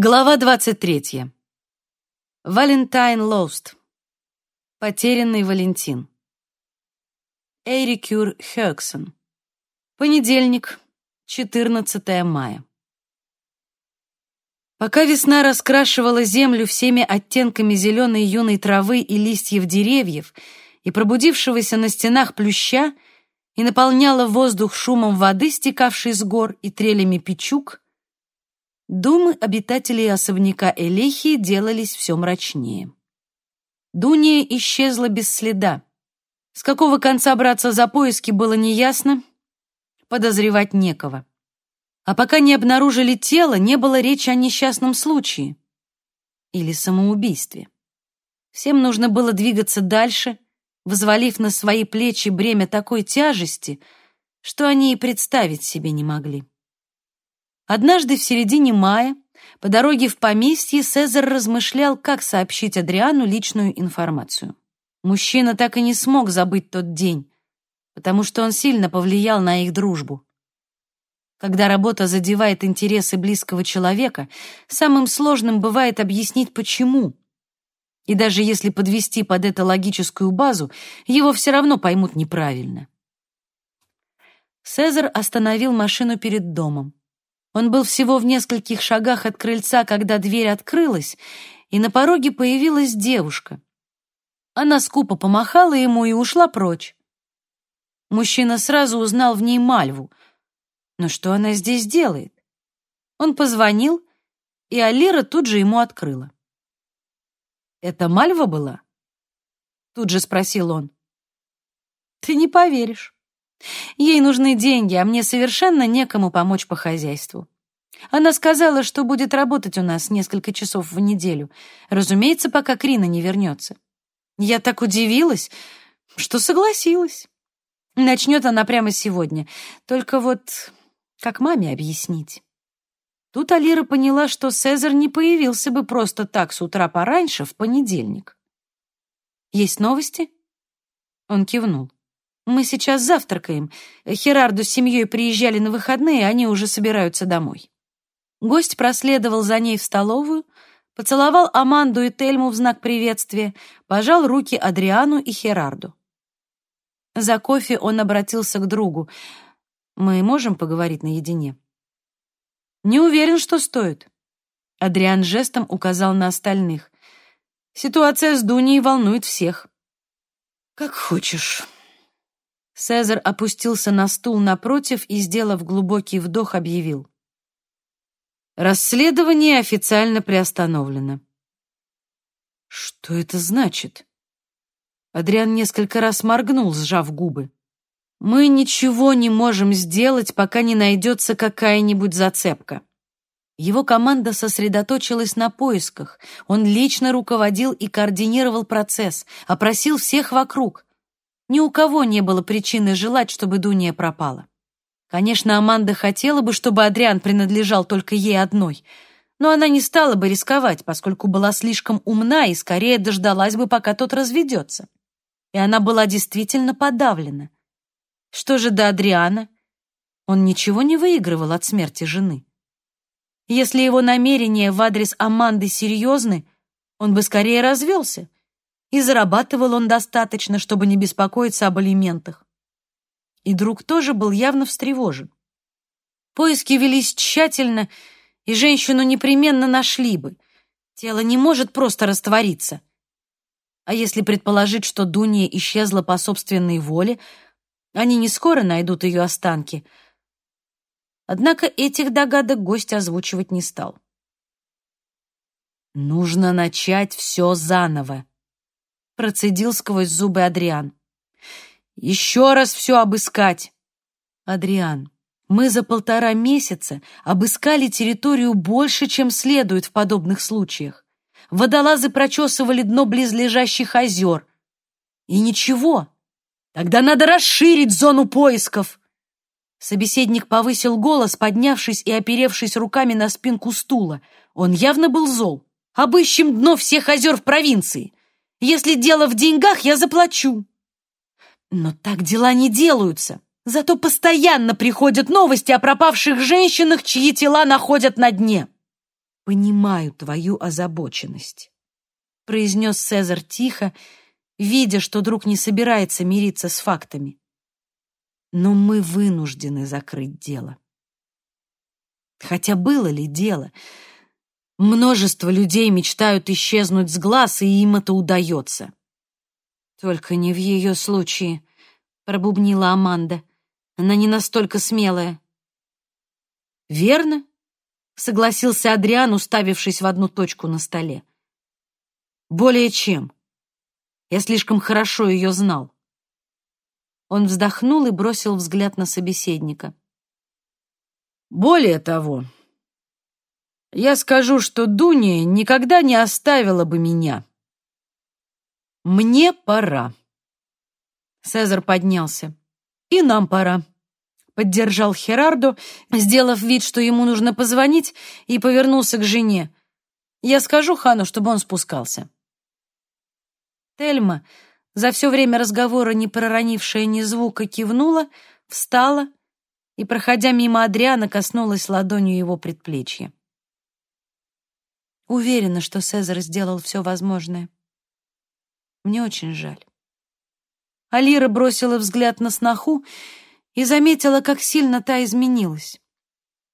Глава 23. Валентайн Лоуст. Потерянный Валентин. Эрикюр Хёксон. Понедельник, 14 мая. Пока весна раскрашивала землю всеми оттенками зеленой юной травы и листьев деревьев и пробудившегося на стенах плюща и наполняла воздух шумом воды, стекавшей с гор, и трелями печук — Думы обитателей особняка Элехии делались все мрачнее. Дуния исчезла без следа. С какого конца браться за поиски было неясно, подозревать некого. А пока не обнаружили тело, не было речи о несчастном случае или самоубийстве. Всем нужно было двигаться дальше, взвалив на свои плечи бремя такой тяжести, что они и представить себе не могли. Однажды в середине мая по дороге в поместье Цезарь размышлял, как сообщить Адриану личную информацию. Мужчина так и не смог забыть тот день, потому что он сильно повлиял на их дружбу. Когда работа задевает интересы близкого человека, самым сложным бывает объяснить, почему. И даже если подвести под это логическую базу, его все равно поймут неправильно. Цезарь остановил машину перед домом. Он был всего в нескольких шагах от крыльца, когда дверь открылась, и на пороге появилась девушка. Она скупо помахала ему и ушла прочь. Мужчина сразу узнал в ней Мальву. Но что она здесь делает? Он позвонил, и Алира тут же ему открыла. «Это Мальва была?» Тут же спросил он. «Ты не поверишь. Ей нужны деньги, а мне совершенно некому помочь по хозяйству. Она сказала, что будет работать у нас несколько часов в неделю. Разумеется, пока Крина не вернется. Я так удивилась, что согласилась. Начнет она прямо сегодня. Только вот как маме объяснить? Тут Алира поняла, что Цезарь не появился бы просто так с утра пораньше в понедельник. «Есть новости?» Он кивнул. Мы сейчас завтракаем. Херарду с семьей приезжали на выходные, они уже собираются домой. Гость проследовал за ней в столовую, поцеловал Аманду и Тельму в знак приветствия, пожал руки Адриану и Херарду. За кофе он обратился к другу. «Мы можем поговорить наедине?» «Не уверен, что стоит». Адриан жестом указал на остальных. «Ситуация с Дуней волнует всех». «Как хочешь». Цезарь опустился на стул напротив и, сделав глубокий вдох, объявил. Расследование официально приостановлено. Что это значит? Адриан несколько раз моргнул, сжав губы. Мы ничего не можем сделать, пока не найдется какая-нибудь зацепка. Его команда сосредоточилась на поисках. Он лично руководил и координировал процесс, опросил всех вокруг. Ни у кого не было причины желать, чтобы Дуния пропала. Конечно, Аманда хотела бы, чтобы Адриан принадлежал только ей одной, но она не стала бы рисковать, поскольку была слишком умна и скорее дождалась бы, пока тот разведется. И она была действительно подавлена. Что же до Адриана? Он ничего не выигрывал от смерти жены. Если его намерения в адрес Аманды серьезны, он бы скорее развелся — и зарабатывал он достаточно, чтобы не беспокоиться об алиментах. И друг тоже был явно встревожен. Поиски велись тщательно, и женщину непременно нашли бы. Тело не может просто раствориться. А если предположить, что Дуния исчезла по собственной воле, они не скоро найдут ее останки. Однако этих догадок гость озвучивать не стал. «Нужно начать все заново», процедил сквозь зубы Адриан. «Еще раз все обыскать!» «Адриан, мы за полтора месяца обыскали территорию больше, чем следует в подобных случаях. Водолазы прочесывали дно близлежащих озер. И ничего. Тогда надо расширить зону поисков!» Собеседник повысил голос, поднявшись и оперевшись руками на спинку стула. Он явно был зол. «Обыщем дно всех озер в провинции. Если дело в деньгах, я заплачу. Но так дела не делаются. Зато постоянно приходят новости о пропавших женщинах, чьи тела находят на дне. понимаю твою озабоченность», — произнес Цезарь тихо, видя, что друг не собирается мириться с фактами. «Но мы вынуждены закрыть дело». Хотя было ли дело? Множество людей мечтают исчезнуть с глаз, и им это удается. «Только не в ее случае», — пробубнила Аманда. «Она не настолько смелая». «Верно», — согласился Адриан, уставившись в одну точку на столе. «Более чем. Я слишком хорошо ее знал». Он вздохнул и бросил взгляд на собеседника. «Более того, я скажу, что Дуня никогда не оставила бы меня. Мне пора». Цезарь поднялся. «И нам пора», поддержал Херардо, сделав вид, что ему нужно позвонить, и повернулся к жене. «Я скажу Хану, чтобы он спускался». Тельма, за все время разговора не проронившая ни звука, кивнула, встала и, проходя мимо Адриана, коснулась ладонью его предплечья. Уверена, что Цезарь сделал все возможное. Мне очень жаль. Алира бросила взгляд на сноху и заметила, как сильно та изменилась.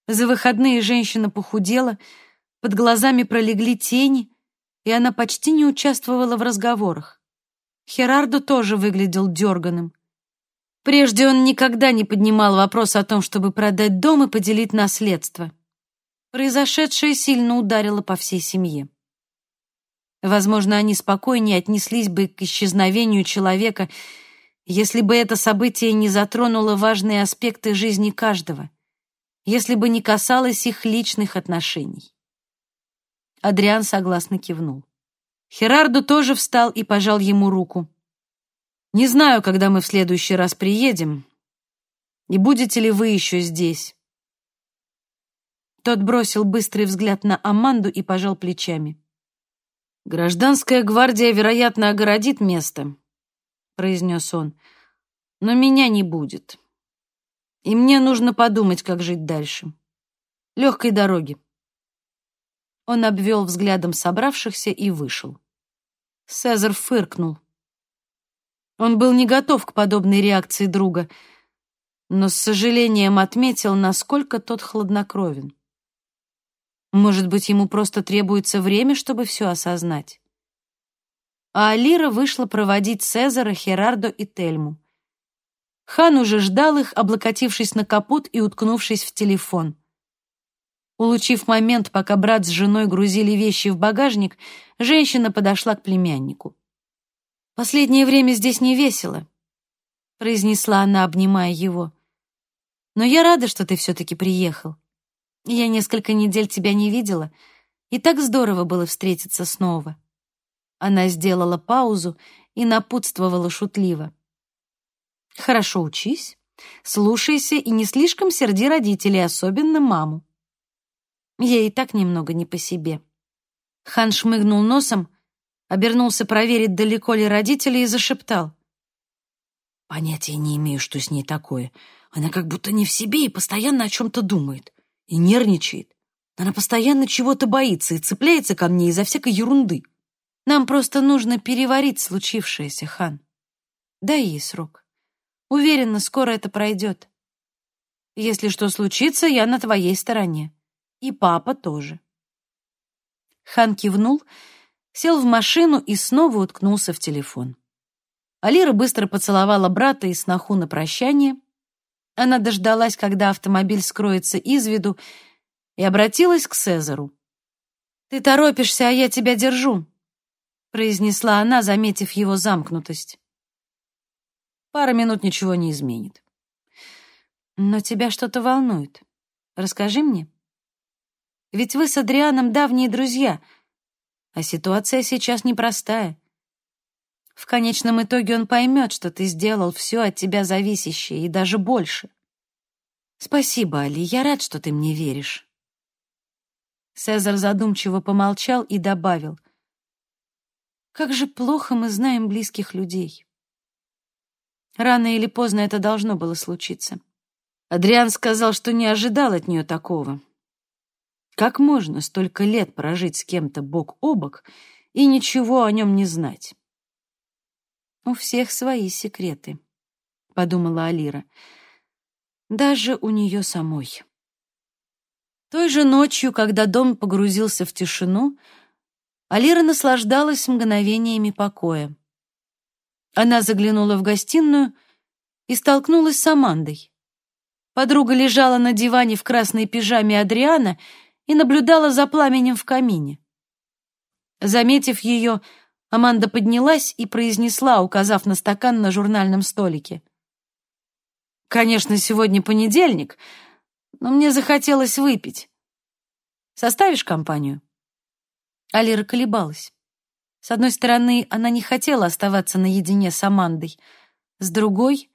За выходные женщина похудела, под глазами пролегли тени, и она почти не участвовала в разговорах. Херардо тоже выглядел дерганым. Прежде он никогда не поднимал вопрос о том, чтобы продать дом и поделить наследство. Произошедшее сильно ударило по всей семье. Возможно, они спокойнее отнеслись бы к исчезновению человека, если бы это событие не затронуло важные аспекты жизни каждого, если бы не касалось их личных отношений. Адриан согласно кивнул. Херарду тоже встал и пожал ему руку. «Не знаю, когда мы в следующий раз приедем, и будете ли вы еще здесь». Тот бросил быстрый взгляд на Аманду и пожал плечами. «Гражданская гвардия, вероятно, огородит место, — произнес он. «Но меня не будет. И мне нужно подумать, как жить дальше. Легкой дороги». Он обвел взглядом собравшихся и вышел. Цезарь фыркнул. Он был не готов к подобной реакции друга, но с сожалением отметил, насколько тот хладнокровен. Может быть, ему просто требуется время, чтобы все осознать а Алира вышла проводить Цезара, Херардо и Тельму. Хан уже ждал их, облокотившись на капот и уткнувшись в телефон. Улучив момент, пока брат с женой грузили вещи в багажник, женщина подошла к племяннику. «Последнее время здесь не весело», — произнесла она, обнимая его. «Но я рада, что ты все-таки приехал. Я несколько недель тебя не видела, и так здорово было встретиться снова». Она сделала паузу и напутствовала шутливо. «Хорошо учись, слушайся и не слишком серди родителей, особенно маму. Ей и так немного не по себе». Хан шмыгнул носом, обернулся проверить, далеко ли родители, и зашептал. «Понятия не имею, что с ней такое. Она как будто не в себе и постоянно о чем-то думает. И нервничает. Она постоянно чего-то боится и цепляется ко мне из-за всякой ерунды. Нам просто нужно переварить случившееся, хан. Дай ей срок. Уверена, скоро это пройдет. Если что случится, я на твоей стороне. И папа тоже. Хан кивнул, сел в машину и снова уткнулся в телефон. Алира быстро поцеловала брата и сноху на прощание. Она дождалась, когда автомобиль скроется из виду, и обратилась к Цезару. «Ты торопишься, а я тебя держу произнесла она, заметив его замкнутость. Пара минут ничего не изменит. Но тебя что-то волнует. Расскажи мне. Ведь вы с Адрианом давние друзья, а ситуация сейчас непростая. В конечном итоге он поймет, что ты сделал все от тебя зависящее и даже больше. Спасибо, Али, я рад, что ты мне веришь. Цезарь задумчиво помолчал и добавил. Как же плохо мы знаем близких людей. Рано или поздно это должно было случиться. Адриан сказал, что не ожидал от нее такого. Как можно столько лет прожить с кем-то бок о бок и ничего о нем не знать? «У всех свои секреты», — подумала Алира. «Даже у нее самой». Той же ночью, когда дом погрузился в тишину, Алира наслаждалась мгновениями покоя. Она заглянула в гостиную и столкнулась с Амандой. Подруга лежала на диване в красной пижаме Адриана и наблюдала за пламенем в камине. Заметив ее, Аманда поднялась и произнесла, указав на стакан на журнальном столике. «Конечно, сегодня понедельник, но мне захотелось выпить. Составишь компанию?» Алира колебалась. С одной стороны, она не хотела оставаться наедине с Амандой. С другой,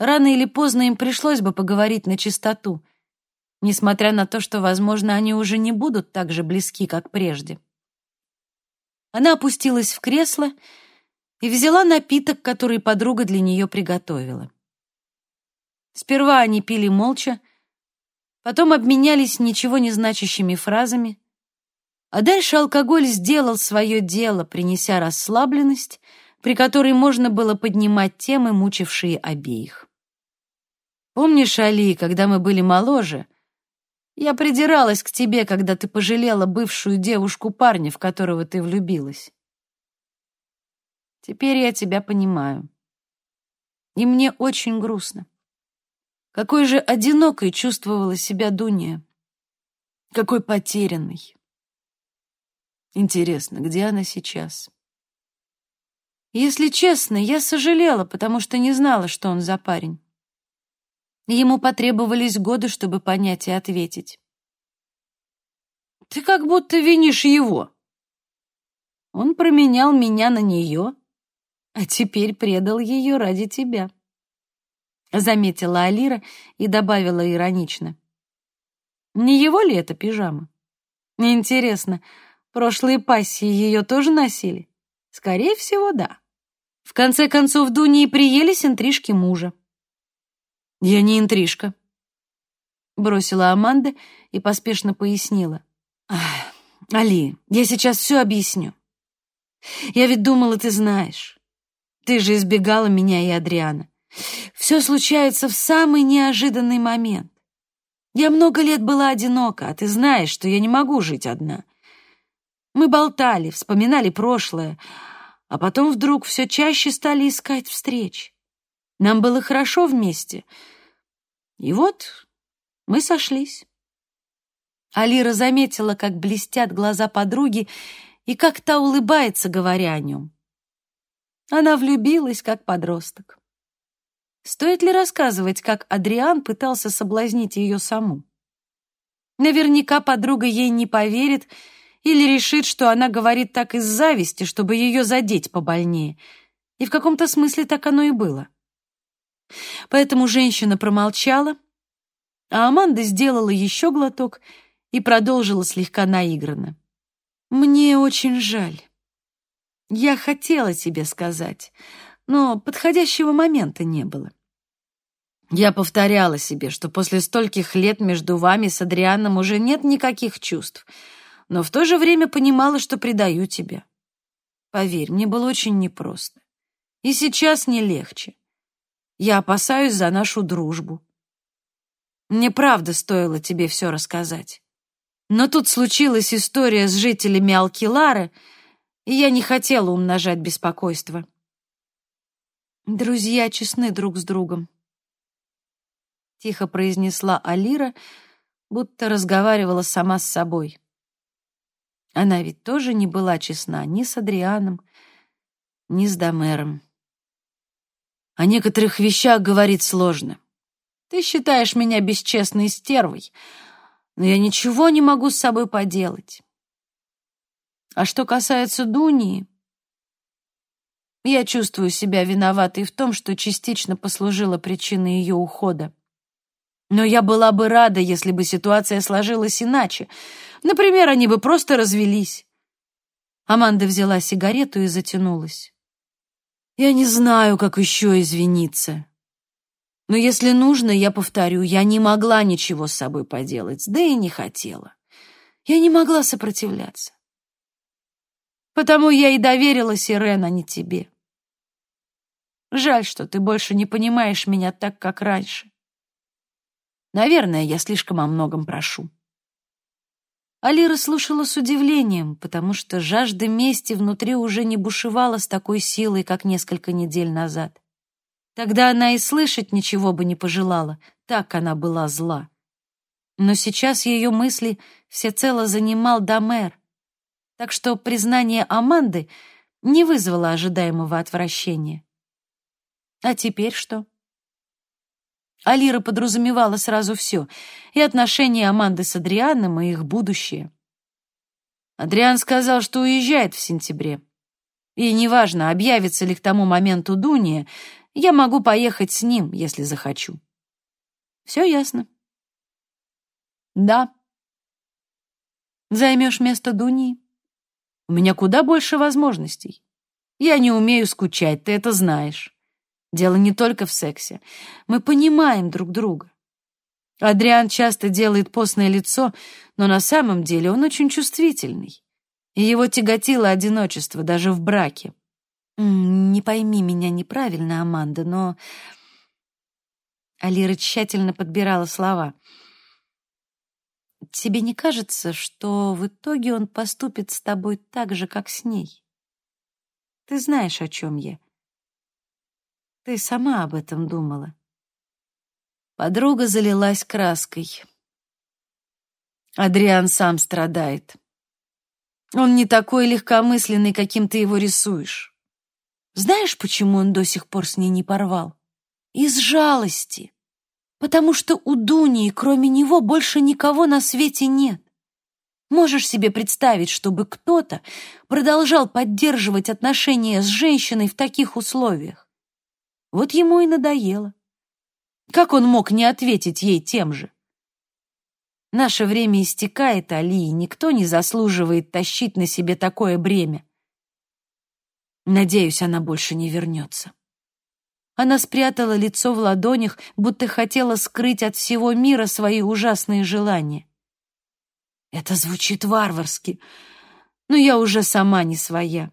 рано или поздно им пришлось бы поговорить на чистоту, несмотря на то, что, возможно, они уже не будут так же близки, как прежде. Она опустилась в кресло и взяла напиток, который подруга для нее приготовила. Сперва они пили молча, потом обменялись ничего не значащими фразами, а дальше алкоголь сделал свое дело, принеся расслабленность, при которой можно было поднимать темы, мучившие обеих. «Помнишь, Али, когда мы были моложе, я придиралась к тебе, когда ты пожалела бывшую девушку парня, в которого ты влюбилась. Теперь я тебя понимаю. И мне очень грустно. Какой же одинокой чувствовала себя Дуня. Какой потерянной. Интересно, где она сейчас? Если честно, я сожалела, потому что не знала, что он за парень. Ему потребовались годы, чтобы понять и ответить. «Ты как будто винишь его». Он променял меня на нее, а теперь предал ее ради тебя. Заметила Алира и добавила иронично. Не его ли это пижама? Интересно, Прошлые пассии ее тоже носили? Скорее всего, да. В конце концов, Дуни и приелись интрижки мужа. «Я не интрижка», — бросила Аманда и поспешно пояснила. «Али, я сейчас все объясню. Я ведь думала, ты знаешь. Ты же избегала меня и Адриана. Все случается в самый неожиданный момент. Я много лет была одинока, а ты знаешь, что я не могу жить одна. Мы болтали, вспоминали прошлое, а потом вдруг все чаще стали искать встреч. Нам было хорошо вместе. И вот мы сошлись. Алира заметила, как блестят глаза подруги и как та улыбается, говоря о нем. Она влюбилась, как подросток. Стоит ли рассказывать, как Адриан пытался соблазнить ее саму? Наверняка подруга ей не поверит или решит, что она говорит так из зависти, чтобы ее задеть побольнее. И в каком-то смысле так оно и было. Поэтому женщина промолчала, а Аманда сделала еще глоток и продолжила слегка наигранно. «Мне очень жаль. Я хотела тебе сказать, но подходящего момента не было. Я повторяла себе, что после стольких лет между вами с Адрианом уже нет никаких чувств — но в то же время понимала, что предаю тебя. Поверь, мне было очень непросто. И сейчас не легче. Я опасаюсь за нашу дружбу. Мне правда стоило тебе все рассказать. Но тут случилась история с жителями Алкилары, и я не хотела умножать беспокойство. Друзья честны друг с другом. Тихо произнесла Алира, будто разговаривала сама с собой. Она ведь тоже не была честна ни с Адрианом, ни с Домером. О некоторых вещах говорить сложно. Ты считаешь меня бесчестной стервой, но я ничего не могу с собой поделать. А что касается Дунии, я чувствую себя виноватой в том, что частично послужила причиной ее ухода. Но я была бы рада, если бы ситуация сложилась иначе. Например, они бы просто развелись. Аманда взяла сигарету и затянулась. Я не знаю, как еще извиниться. Но если нужно, я повторю, я не могла ничего с собой поделать, да и не хотела. Я не могла сопротивляться. Потому я и доверилась Ирен, а не тебе. Жаль, что ты больше не понимаешь меня так, как раньше. Наверное, я слишком о многом прошу. Алира слушала с удивлением, потому что жажда мести внутри уже не бушевала с такой силой, как несколько недель назад. Тогда она и слышать ничего бы не пожелала, так она была зла. Но сейчас ее мысли всецело занимал Домер, так что признание Аманды не вызвало ожидаемого отвращения. А теперь что? Алира подразумевала сразу все, и отношения Аманды с Адрианом, и их будущее. Адриан сказал, что уезжает в сентябре. И неважно, объявится ли к тому моменту Дуния, я могу поехать с ним, если захочу. Все ясно. Да. Займешь место Дунии? У меня куда больше возможностей. Я не умею скучать, ты это знаешь. Дело не только в сексе. Мы понимаем друг друга. Адриан часто делает постное лицо, но на самом деле он очень чувствительный. И его тяготило одиночество даже в браке. Не пойми меня неправильно, Аманда, но... Алира тщательно подбирала слова. Тебе не кажется, что в итоге он поступит с тобой так же, как с ней? Ты знаешь, о чем я. Ты сама об этом думала. Подруга залилась краской. Адриан сам страдает. Он не такой легкомысленный, каким ты его рисуешь. Знаешь, почему он до сих пор с ней не порвал? Из жалости. Потому что у Дуни, кроме него, больше никого на свете нет. Можешь себе представить, чтобы кто-то продолжал поддерживать отношения с женщиной в таких условиях? Вот ему и надоело. Как он мог не ответить ей тем же? Наше время истекает, Али, и никто не заслуживает тащить на себе такое бремя. Надеюсь, она больше не вернется. Она спрятала лицо в ладонях, будто хотела скрыть от всего мира свои ужасные желания. Это звучит варварски, но я уже сама не своя.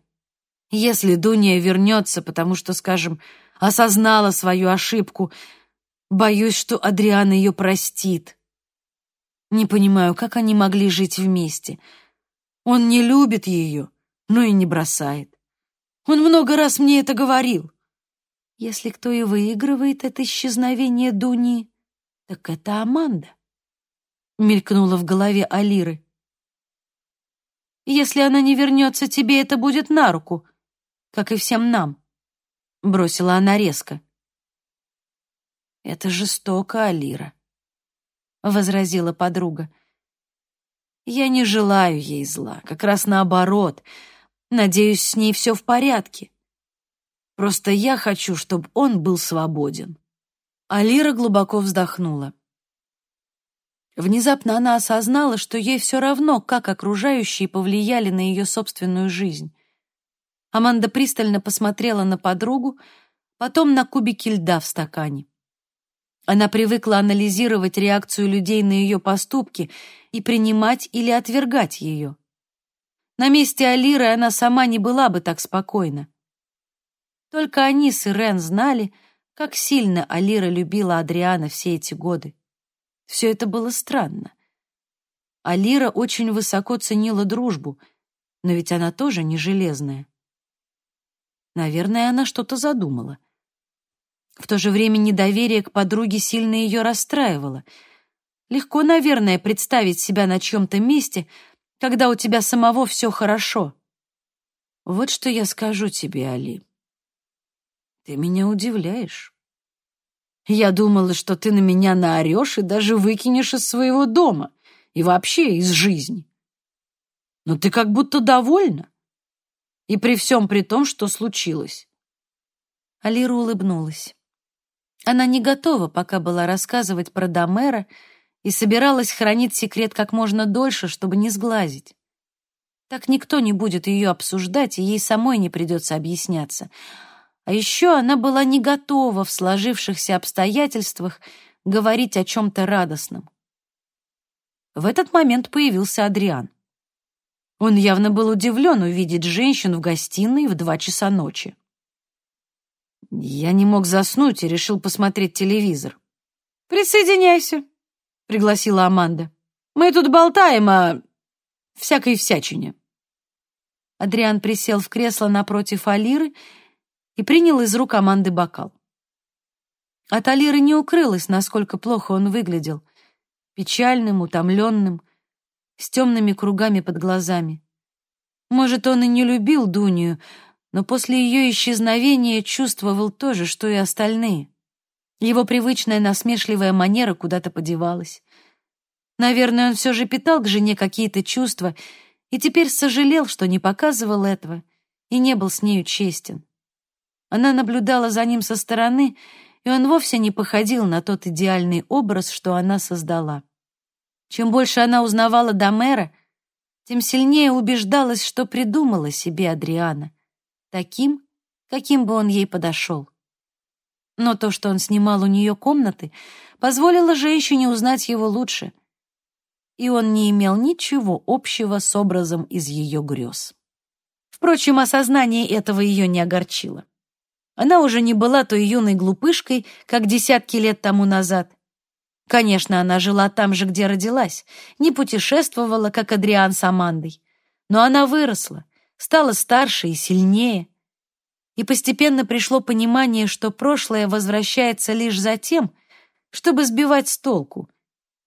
Если Дуня вернется, потому что, скажем, осознала свою ошибку, боюсь, что Адриана ее простит. Не понимаю, как они могли жить вместе. Он не любит ее, но и не бросает. Он много раз мне это говорил. Если кто и выигрывает это исчезновение Дуни, так это Аманда. Мелькнула в голове Алиры. Если она не вернется, тебе это будет на руку, как и всем нам, бросила она резко. Это жестоко, Алира, возразила подруга. Я не желаю ей зла, как раз наоборот. Надеюсь, с ней все в порядке. Просто я хочу, чтобы он был свободен». Алира глубоко вздохнула. Внезапно она осознала, что ей все равно, как окружающие повлияли на ее собственную жизнь. Аманда пристально посмотрела на подругу, потом на кубики льда в стакане. Она привыкла анализировать реакцию людей на ее поступки и принимать или отвергать ее. На месте Алиры она сама не была бы так спокойна. Только они с Ирен знали, как сильно Алира любила Адриана все эти годы. Все это было странно. Алира очень высоко ценила дружбу, но ведь она тоже не железная. Наверное, она что-то задумала. В то же время недоверие к подруге сильно ее расстраивало. Легко, наверное, представить себя на чьем-то месте, когда у тебя самого все хорошо. Вот что я скажу тебе, Али. Ты меня удивляешь. Я думала, что ты на меня наорешь и даже выкинешь из своего дома и вообще из жизни. Но ты как будто довольна. И при всем при том, что случилось. Алира улыбнулась. Она не готова пока была рассказывать про Домера и собиралась хранить секрет как можно дольше, чтобы не сглазить. Так никто не будет ее обсуждать, и ей самой не придется объясняться. А еще она была не готова в сложившихся обстоятельствах говорить о чем-то радостном. В этот момент появился Адриан. Он явно был удивлен увидеть женщину в гостиной в два часа ночи. Я не мог заснуть и решил посмотреть телевизор. «Присоединяйся», — пригласила Аманда. «Мы тут болтаем о всякой всячине». Адриан присел в кресло напротив Алиры и принял из рук Аманды бокал. От Алиры не укрылось, насколько плохо он выглядел. Печальным, утомленным, с темными кругами под глазами. Может, он и не любил Дунию, но после ее исчезновения чувствовал то же, что и остальные. Его привычная насмешливая манера куда-то подевалась. Наверное, он все же питал к жене какие-то чувства и теперь сожалел, что не показывал этого и не был с нею честен. Она наблюдала за ним со стороны, и он вовсе не походил на тот идеальный образ, что она создала. Чем больше она узнавала Домера, тем сильнее убеждалась, что придумала себе Адриана, таким, каким бы он ей подошел. Но то, что он снимал у нее комнаты, позволило женщине узнать его лучше, и он не имел ничего общего с образом из ее грез. Впрочем, осознание этого ее не огорчило. Она уже не была той юной глупышкой, как десятки лет тому назад. Конечно, она жила там же, где родилась, не путешествовала, как Адриан с Амандой. Но она выросла, стала старше и сильнее. И постепенно пришло понимание, что прошлое возвращается лишь за тем, чтобы сбивать с толку,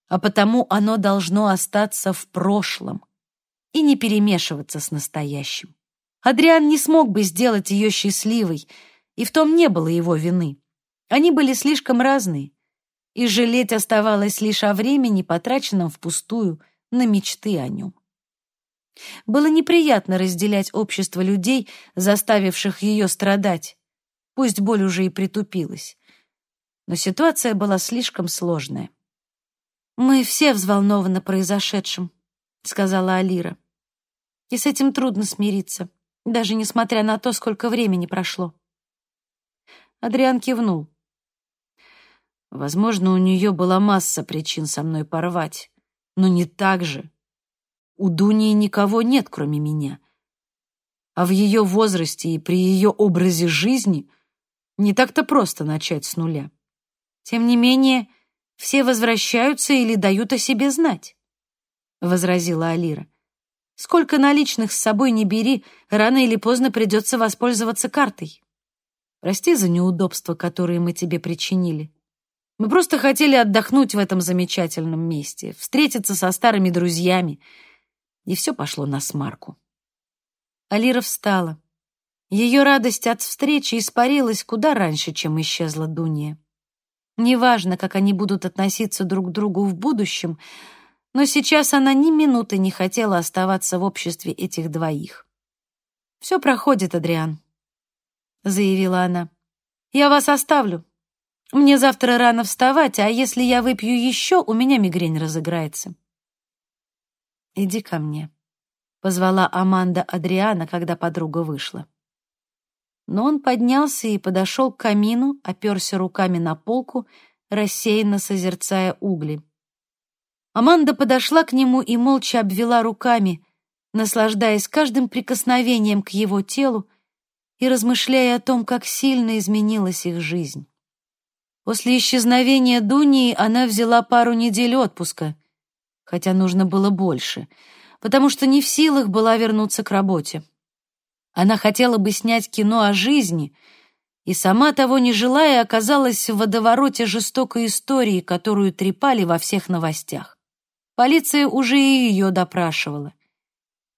а потому оно должно остаться в прошлом и не перемешиваться с настоящим. Адриан не смог бы сделать ее счастливой, и в том не было его вины. Они были слишком разные, и жалеть оставалось лишь о времени, потраченном впустую на мечты о нем. Было неприятно разделять общество людей, заставивших ее страдать, пусть боль уже и притупилась. Но ситуация была слишком сложная. «Мы все взволнованы произошедшим», — сказала Алира. «И с этим трудно смириться, даже несмотря на то, сколько времени прошло». Адриан кивнул. Возможно, у нее была масса причин со мной порвать, но не так же. У Дуни никого нет, кроме меня. А в ее возрасте и при ее образе жизни не так-то просто начать с нуля. Тем не менее, все возвращаются или дают о себе знать, — возразила Алира. Сколько наличных с собой не бери, рано или поздно придется воспользоваться картой. Прости за неудобства, которые мы тебе причинили. Мы просто хотели отдохнуть в этом замечательном месте, встретиться со старыми друзьями, и все пошло на смарку. Алира встала. Ее радость от встречи испарилась куда раньше, чем исчезла Дуния. Неважно, как они будут относиться друг к другу в будущем, но сейчас она ни минуты не хотела оставаться в обществе этих двоих. «Все проходит, Адриан», — заявила она. «Я вас оставлю. Мне завтра рано вставать, а если я выпью еще, у меня мигрень разыграется». «Иди ко мне», — позвала Аманда Адриана, когда подруга вышла. Но он поднялся и подошел к камину, оперся руками на полку, рассеянно созерцая угли. Аманда подошла к нему и молча обвела руками, наслаждаясь каждым прикосновением к его телу, и размышляя о том, как сильно изменилась их жизнь. После исчезновения Дунии она взяла пару недель отпуска, хотя нужно было больше, потому что не в силах была вернуться к работе. Она хотела бы снять кино о жизни, и сама того не желая оказалась в водовороте жестокой истории, которую трепали во всех новостях. Полиция уже и ее допрашивала.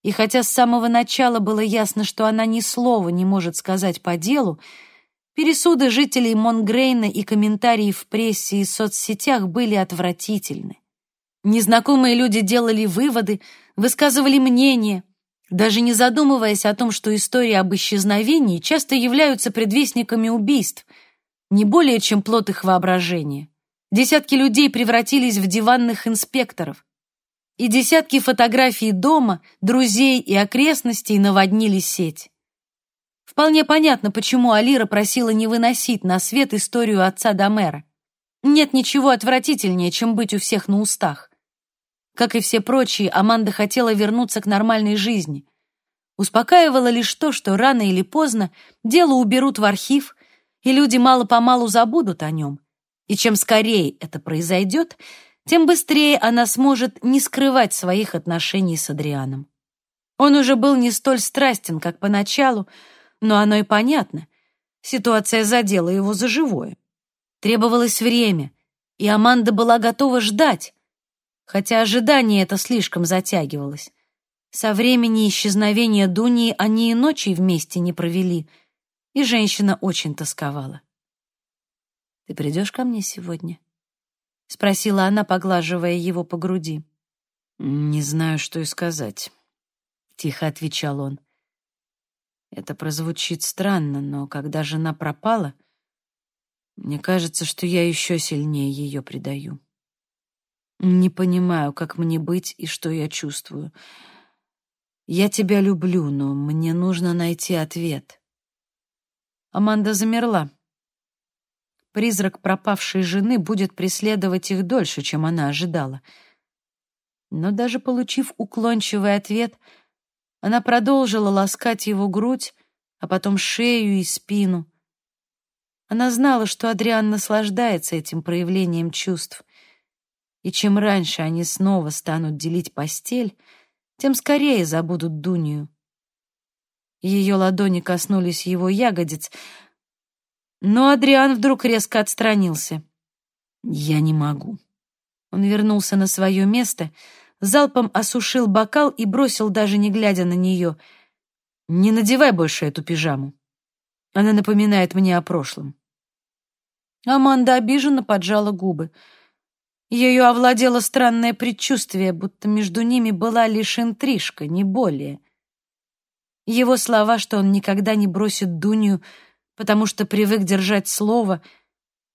И хотя с самого начала было ясно, что она ни слова не может сказать по делу, пересуды жителей Монгрейна и комментарии в прессе и соцсетях были отвратительны. Незнакомые люди делали выводы, высказывали мнения, даже не задумываясь о том, что истории об исчезновении часто являются предвестниками убийств, не более чем плод их воображения. Десятки людей превратились в диванных инспекторов, и десятки фотографий дома, друзей и окрестностей наводнили сеть. Вполне понятно, почему Алира просила не выносить на свет историю отца Домера. Нет ничего отвратительнее, чем быть у всех на устах. Как и все прочие, Аманда хотела вернуться к нормальной жизни. Успокаивало лишь то, что рано или поздно дело уберут в архив, и люди мало-помалу забудут о нем. И чем скорее это произойдет, тем быстрее она сможет не скрывать своих отношений с Адрианом. Он уже был не столь страстен, как поначалу, но оно и понятно. Ситуация задела его за живое. Требовалось время, и Аманда была готова ждать, хотя ожидание это слишком затягивалось. Со времени исчезновения Дунии они и ночи вместе не провели, и женщина очень тосковала. «Ты придешь ко мне сегодня?» — спросила она, поглаживая его по груди. «Не знаю, что и сказать», — тихо отвечал он. «Это прозвучит странно, но когда жена пропала, мне кажется, что я еще сильнее ее предаю. Не понимаю, как мне быть и что я чувствую». Я тебя люблю, но мне нужно найти ответ. Аманда замерла. Призрак пропавшей жены будет преследовать их дольше, чем она ожидала. Но даже получив уклончивый ответ, она продолжила ласкать его грудь, а потом шею и спину. Она знала, что Адриан наслаждается этим проявлением чувств, и чем раньше они снова станут делить постель, тем скорее забудут Дунью. Ее ладони коснулись его ягодиц, но Адриан вдруг резко отстранился. «Я не могу». Он вернулся на свое место, залпом осушил бокал и бросил, даже не глядя на нее. «Не надевай больше эту пижаму. Она напоминает мне о прошлом». Аманда обиженно поджала губы. Ее овладело странное предчувствие, будто между ними была лишь интрижка, не более. Его слова, что он никогда не бросит Дунью, потому что привык держать слово,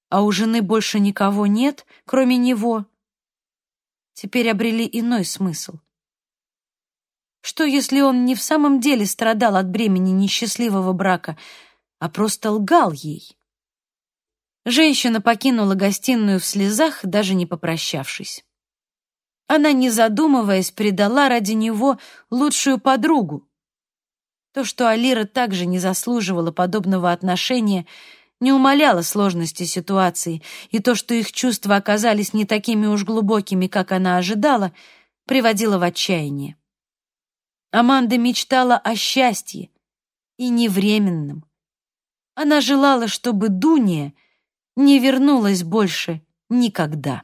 а у жены больше никого нет, кроме него, теперь обрели иной смысл. Что, если он не в самом деле страдал от бремени несчастливого брака, а просто лгал ей? Женщина покинула гостиную в слезах, даже не попрощавшись. Она, не задумываясь, предала ради него лучшую подругу. То, что Алира также не заслуживала подобного отношения, не умаляло сложности ситуации, и то, что их чувства оказались не такими уж глубокими, как она ожидала, приводило в отчаяние. Аманда мечтала о счастье, и не временном. Она желала, чтобы Дуния — не вернулась больше никогда.